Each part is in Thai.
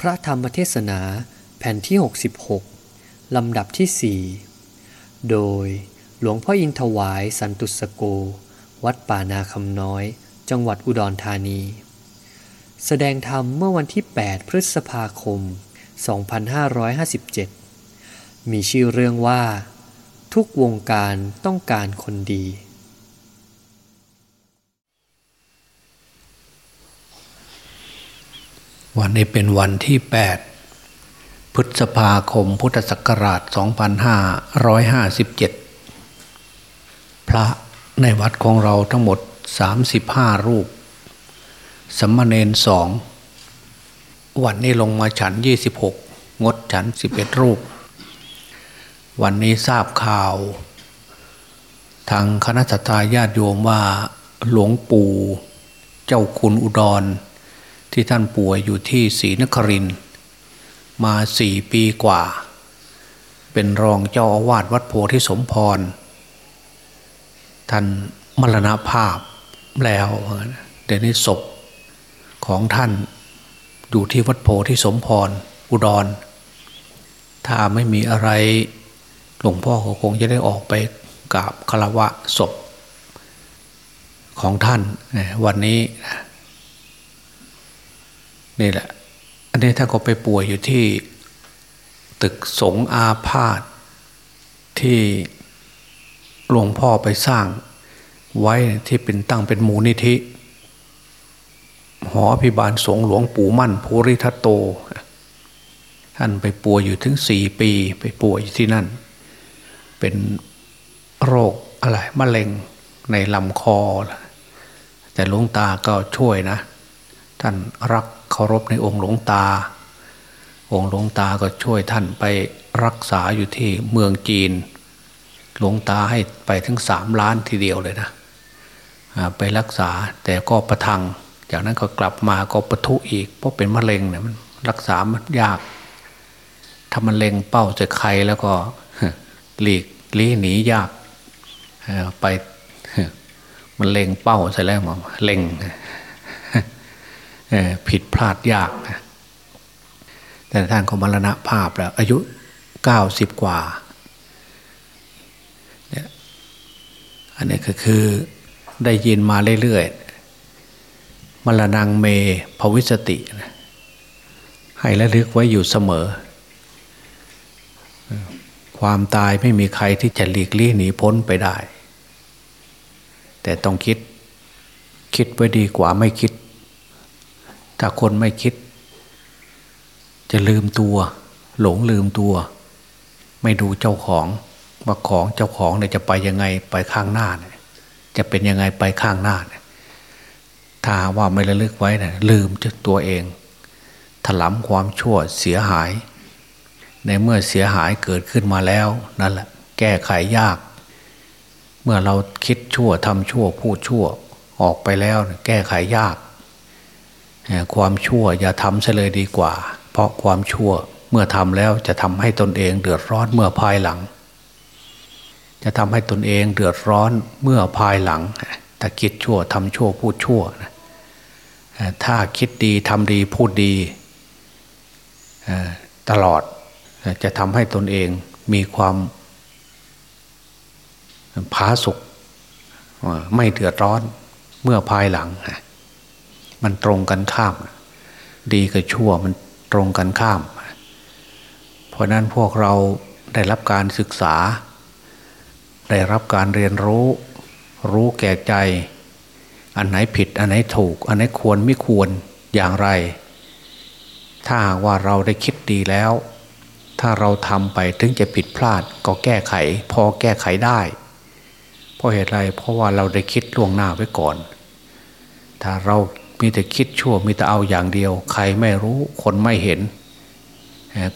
พระธรรมเทศนาแผ่นที่ 66 ลำดับที่ 4 โดยหลวงพ่ออินถวายสันตุสโก วัดป่านาคำน้อย จังหวัดอุดรธานี แสดงธรรมเมื่อวันที่ 8 พฤษภาคม 2557 มีชื่อเรื่องว่า ทุกวงการต้องการคนดี วันนี้เป็นวันที่ 8 พฤษภาคมพุทธศักราช 2557 พระในวัดของเราทั้งหมด 35 รูป สมณเณรสองวันนี้ลงมาฉัน 26 งดฉัน 11 รูป วันนี้ทราบข่าว ทางคณะสัตยาติโยมว่าหลวงปู่เจ้าคุณอุดร ที่ท่านป่วยอยู่ที่ศรีนครินมาสี่ปีกว่า เป็นรองเจ้าอาวาสวัดโพธิสมพร ท่านมรณภาพแล้วเดี๋ยวนี้ศพของท่านอยู่ที่วัดโพธิสมพรอุดร ถ้าไม่มีอะไรหลวงพ่อก็คงจะได้ออกไปกราบคารวะศพของท่านวันนี้ นี่แหละ อันนี้ถ้าก็ไปป่วยอยู่ที่ตึกสงอาพาธที่หลวงพ่อไปสร้างไว้ที่เป็นตั้งเป็นมูลนิธิ หอพิบาลสงหลวงปู่มั่นภูริทัตโต ท่านไปป่วยอยู่ถึงสี่ปี ไปป่วยอยู่ที่นั่น เป็นโรคอะไรมะเร็งในลำคอ แต่หลวงตาก็ช่วยนะ ท่านรัก เคารพในองค์หลวงตา องค์หลวงตาก็ช่วยท่านไปรักษาอยู่ที่เมืองจีน หลวงตาให้ไปถึงสามล้านทีเดียวเลยนะไปรักษาแต่ก็ประทัง จากนั้นก็กลับมาก็ปะทุอีก เพราะเป็นมะเร็งเนี่ยมันรักษามันยากถ้ามันเล็งเป้าจะใครแล้วก็หลีกลี้หนียากไปมันเล็งเป้าใส่แล้วมันเล็ง ผิดพลาดยากแต่ท่านก็มรณภาพแล้ว อายุเก้าสิบกว่าเนี่ยอันนี้ก็คือได้ยินมาเรื่อยๆมรณงเมภวิสติให้ระลึกไว้อยู่เสมอ ความตายไม่มีใครที่จะหลีกลี่หนีพ้นไปได้ แต่ต้องคิดคิดไว้ดีกว่าไม่คิด ถ้าคนไม่คิด จะลืมตัว หลงลืมตัว ไม่ดูเจ้าของว่าของเจ้าของเนี่ยจะไปยังไงไปข้างหน้าเนี่ยจะเป็นยังไงไปข้างหน้าเนี่ยถ้าว่าไม่ระลึกไว้เนี่ยลืมจตัวเอง ถลำความชั่วเสียหาย ในเมื่อเสียหายเกิดขึ้นมาแล้วนั่นแหละ แก้ไขยาก เมื่อเราคิดชั่วทำชั่วพูดชั่วออกไปแล้ว แก้ไขยาก ความชั่วอย่าทำเสเลยดีกว่า เพราะความชั่วเมื่อทำแล้วจะทำให้ตนเองเดือดร้อนเมื่อภายหลัง จะทำให้ตนเองเดือดร้อนเมื่อภายหลังถ้าคิดชั่วทำชั่วพูดชั่วถ้าคิดดีทำดีพูดดีตลอดจะทำให้ตนเองมีความผาสุกไม่เดือดร้อนเมื่อภายหลัง มันตรงกันข้าม ดีกับชั่วมันตรงกันข้าม เพราะนั้นพวกเราได้รับการศึกษา ได้รับการเรียนรู้ รู้แก่ใจ อันไหนผิด อันไหนถูก อันไหนควรไม่ควรอย่างไร ถ้าว่าเราได้คิดดีแล้ว ถ้าเราทำไปถึงจะผิดพลาดก็แก้ไข พอแก้ไขได้เพราะเหตุไรเพราะว่าเราได้คิดล่วงหน้าไว้ก่อน ถ้าเรา มีแต่คิดชั่วมีแต่เอาอย่างเดียว ใครไม่รู้คนไม่เห็น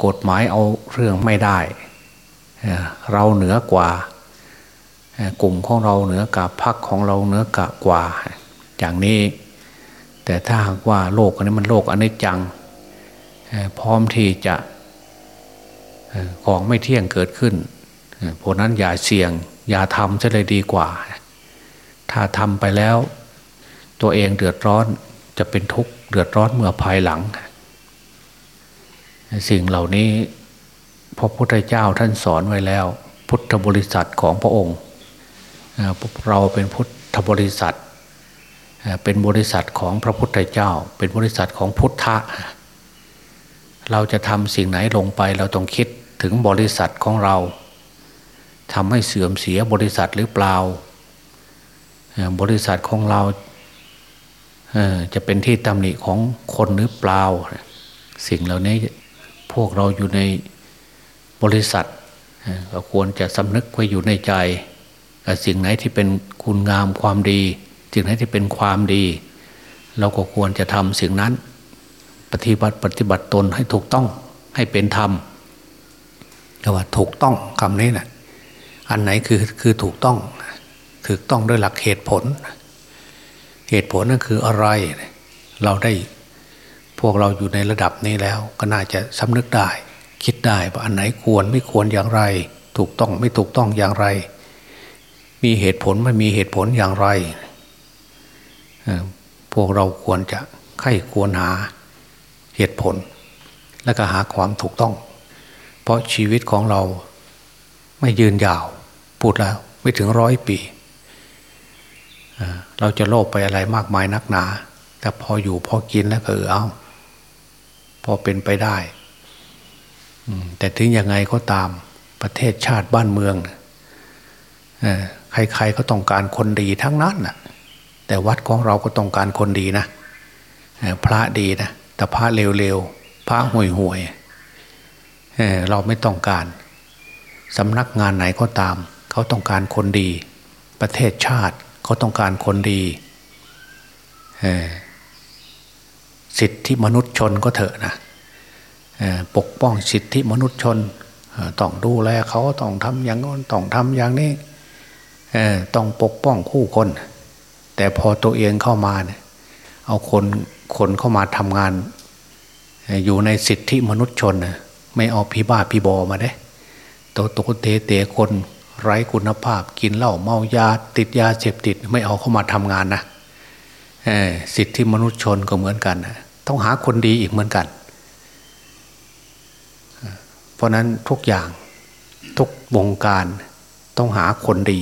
กฎหมายเอาเรื่องไม่ได้ เราเหนือกว่า กลุ่มของเราเหนือกับพักของเราเหนือกกว่า อย่างนี้ แต่ถ้าหากว่าโลกอันนี้มันโลกอันนี้จัง พร้อมที่จะของไม่เที่ยงเกิดขึ้นเพราะนั้นอย่าเสี่ยง อย่าทำจะเลยดีกว่า ถ้าทำไปแล้ว ตัวเองเดือดร้อน จะเป็นทุกข์เดือดร้อนเมื่อภายหลัง สิ่งเหล่านี้พระพุทธเจ้าท่านสอนไว้แล้ว พุทธบริษัทของพระองค์เราเป็นพุทธบริษัท เป็นบริษัทของพระพุทธเจ้า เป็นบริษัทของพุทธะ เราจะทำสิ่งไหนลงไปเราต้องคิดถึงบริษัทของเราทำให้เสื่อมเสียบริษัทหรือเปล่า บริษัทของเรา จะเป็นที่ตำหนิของคนหรือเปล่า สิ่งเหล่านี้พวกเราอยู่ในบริษัทก็ควรจะสำนึกไว้อยู่ในใจกับสิ่งไหนที่เป็นคุณงามความดี สิ่งไหนที่เป็นความดี เราก็ควรจะทำสิ่งนั้น ปฏิบัติปฏิบัติตนให้ถูกต้องให้เป็นธรรมแต่ว่าถูกต้องคำนี้นะอันไหนคือคือถูกต้อง ถูกต้องด้วยหลักเหตุผล เหตุผลนั่นคืออะไร เราได้พวกเราอยู่ในระดับนี้แล้ว ก็น่าจะสำนึกได้ คิดได้ว่าอันไหนควรไม่ควรอย่างไร ถูกต้องไม่ถูกต้องอย่างไร มีเหตุผลไม่มีเหตุผลอย่างไร พวกเราควรจะไข้ควรหาเหตุผล และก็หาความถูกต้อง เพราะชีวิตของเราไม่ยืนยาว พูดแล้วไม่ถึงร้อยปี เราจะโลภไปอะไรมากมายนักหนา แต่พออยู่พอกินแล้วก็เออเอาพอเป็นไปได้แต่ถึงยังไงก็ตามประเทศชาติบ้านเมืองใครๆก็ต้องการคนดีทั้งนั้นน่ะแต่วัดของเราก็ต้องการคนดีนะพระดีนะแต่พระเร็วๆพระห่วยห่วยเราไม่ต้องการสำนักงานไหนก็ตาม เขาต้องการคนดี ประเทศชาติ เขาต้องการคนดีสิทธิมนุษยชนก็เถอะนะปกป้องสิทธิมนุษยชนต้องดูแลเขาต้องทำอย่างน้นต้องทำอย่างนี้ต้องปกป้องคู่คน แต่พอตัวเองเข้ามาเนี่ยเอาคนคนเข้ามาทำงาน อยู่ในสิทธิมนุษยชน ไม่เอาพี่บ้าพี่บอมาเด้ตัวตัวเตะเตะคน ไร้คุณภาพ กินเหล้าเมายาติดยาเสพติดไม่เอาเข้ามาทำงานนะสิทธิมนุษยชนก็เหมือนกันนะต้องหาคนดีอีกเหมือนกัน เพราะนั้นทุกอย่างทุกวงการต้องหาคนดี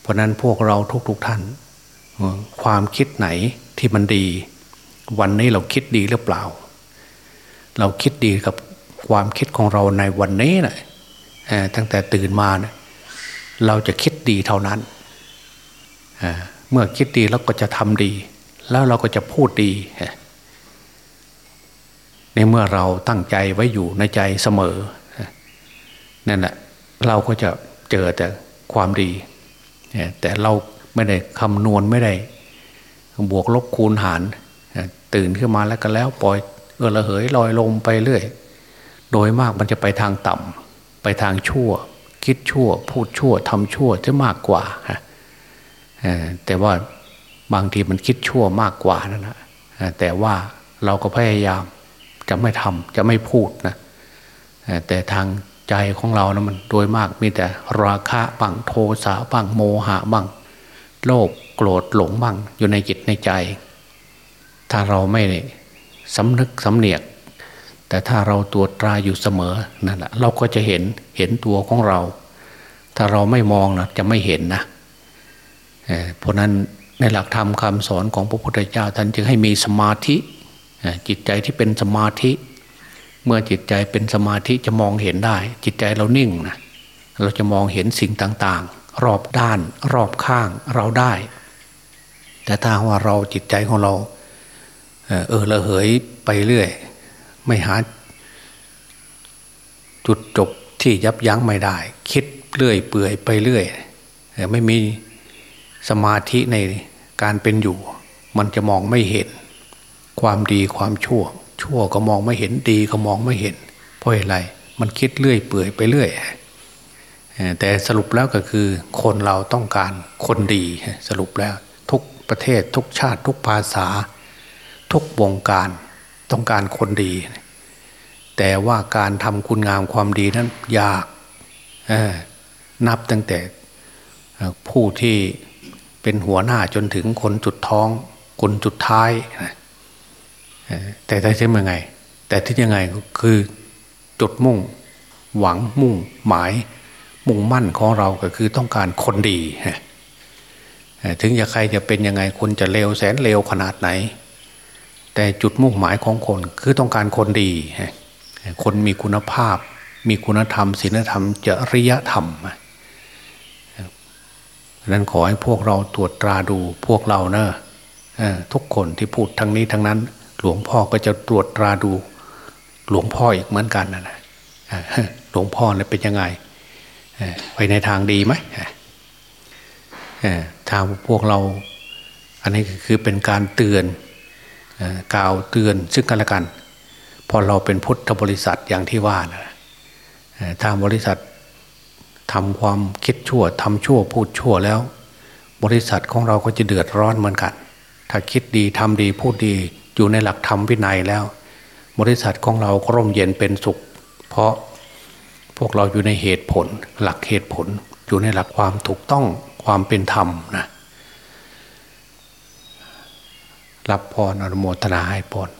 เพราะนั้นพวกเราทุกๆทท่าน ความคิดไหนที่มันดี วันนี้เราคิดดีหรือเปล่า เราคิดดีกับความคิดของเราในวันนี้นะ ตั้งแต่ตื่นมานะเราจะคิดดีเท่านั้น เมื่อคิดดีเราก็จะทำดี แล้วเราก็จะพูดดีในเมื่อเราตั้งใจไว้อยู่ในใจเสมอนั่นแหละเราก็จะเจอแต่ความดี แต่เราไม่ได้คำนวณไม่ได้ บวกลบคูณหารตื่นขึ้นมาแล้วก็แล้วปล่อยเออระเหยลอยลมไปเรื่อย โดยมากมันจะไปทางต่ำ ไปทางชั่ว คิดชั่ว พูดชั่วทำชั่วจะมากกว่าแต่ว่าบางทีมันคิดชั่วมากกว่านั่นนะแต่ว่าเราก็พยายามจะไม่ทำจะไม่พูดนะแต่ทางใจของเรานะมันโดยมากมีแต่ราคะบังโทสะบังโมหะบังโลภโกรธหลงบ้างอยู่ในจิตในใจ ถ้าเราไม่สำนึกสำเนียก แต่ถ้าเราตัวตราอยู่เสมอนั่นแหละเราก็จะเห็นเห็นตัวของเรา ถ้าเราไม่มองนะจะไม่เห็นนะเพราะนั้นในหลักธรรมคำสอนของพระพุทธเจ้าท่านจึงให้มีสมาธิจิตใจที่เป็นสมาธิ เมื่อจิตใจเป็นสมาธิจะมองเห็นได้ จิตใจเรานิ่งนะเราจะมองเห็นสิ่งต่างๆ รอบด้านรอบข้างเราได้ แต่ถ้าว่าเราจิตใจของเราเออละเหยไปเรื่อย ไม่หา จุดจบที่ยับยั้งไม่ได้ คิดเรื่อยเปื่อยไปเรื่อยไม่มีสมาธิในการเป็นอยู่ มันจะมองไม่เห็น ความดีความชั่ว ชั่วก็มองไม่เห็นดีก็มองไม่เห็น เพราะอะไร มันคิดเรื่อยเปื่อยไปเรื่อยแต่สรุปแล้วก็คือ คนเราต้องการคนดีสรุปแล้ว ทุกประเทศทุกชาติทุกภาษา ทุกวงการ ต้องการคนดี แต่ว่าการทำคุณงามความดีนั้นยากนับตั้งแต่ผู้ที่เป็นหัวหน้าจนถึงคนจุดท้องคนจุดท้ายแต่ได้ใช่ไหมไง แต่ที่ยังไงคือจุดมุ่ง หวังมุ่งหมาย มุ่งมั่นของเราก็คือต้องการคนดี ถึงจะใครจะเป็นยังไงคนจะเลวแสนเลวขนาดไหน แต่จุดมุ่งหมายของคนคือต้องการคนดี คนมีคุณภาพ มีคุณธรรมศีลธรรมจริยธรรมดังนั้นขอให้พวกเราตรวจตราดูพวกเราเนอะทุกคนที่พูดทั้งนี้ทั้งนั้น หลวงพ่อก็จะตรวจตราดู หลวงพ่ออีกเหมือนกันนะหลวงพ่อเนี่ยเป็นยังไงไปในทางดีไหมทางพวกเรา อันนี้คือเป็นการเตือน กล่าวเตือนซึ่งกันและกัน พอเราเป็นพุทธบริษัทอย่างที่ว่านะทางบริษัททำความคิดชั่วทำชั่วพูดชั่วแล้ว บริษัทของเราก็จะเดือดร้อนเหมือนกัน ถ้าคิดดีทำดีพูดดีอยู่ในหลักธรรมวินัยแล้ว บริษัทของเราก็ร่มเย็นเป็นสุข เพราะพวกเราอยู่ในเหตุผล หลักเหตุผล อยู่ในหลักความถูกต้องความเป็นธรรมนะ รับพรอนุโมทนาให้พร